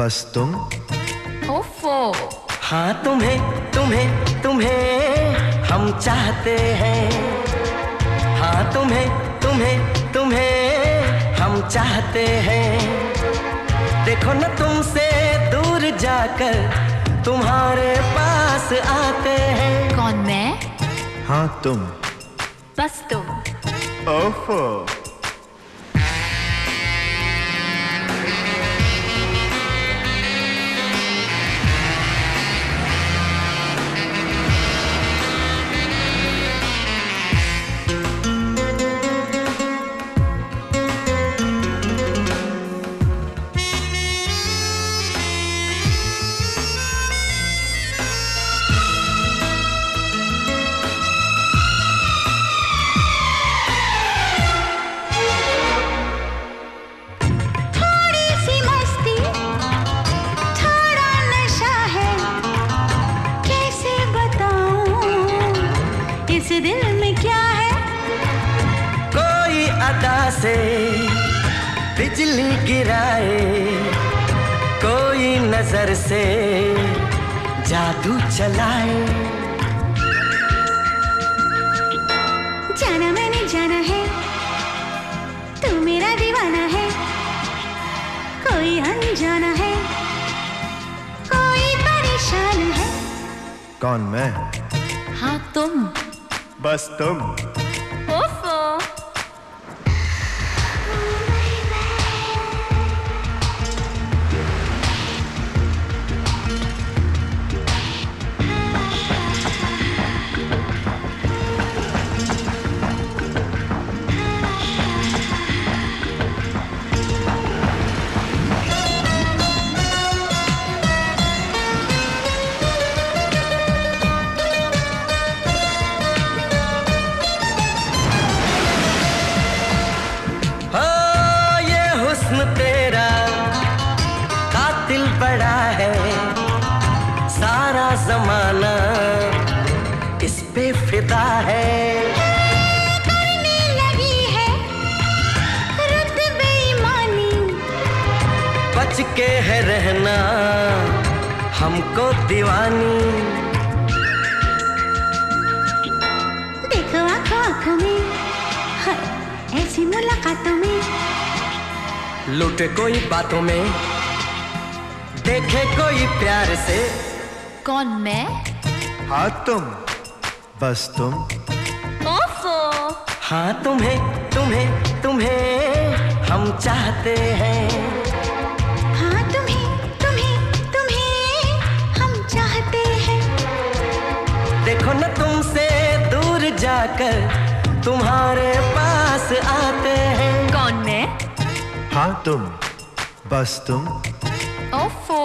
बस तुम? ओफो। हाँ तुम्हें तुम्हें तुम्हें हम चाहते हैं। हाँ तुम्हें तुम्हें तुम्हें हम चाहते हैं। देखो न तुमसे दूर जाकर तुम्हारे पास आते हैं। कौन मैं? हाँ तुम। बस तुम। ओफो। दिल में क्या है? कोई अदा से बिजली गिराए कोई नज़र से जादू चलाए। जाना मैंने जाना है तू मेरा दीवाना है। कोई अनजाना है कोई परेशान है। कौन मैं? हाँ तुम। बस तुम। पे है। करने लगी है रुत बेईमानी। बच के है रहना हमको दीवानी। देखो आँखों आँखों में हाय, ऐसी मुलाकातों में। लूटे कोई बातों में देखे कोई प्यार से। कौन मैं? हाँ तुम। बस तुम। ओफो। हाँ तुम्हें तुम्हें तुम्हें हम चाहते हैं। हाँ तुम्हें तुम्हें तुम्हें हम चाहते हैं। देखो न तुमसे दूर जाकर तुम्हारे पास आते हैं। कौन मैं? हाँ तुम बस तुम। ओफो।